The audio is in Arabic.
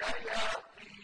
الشَّيَاطِينَ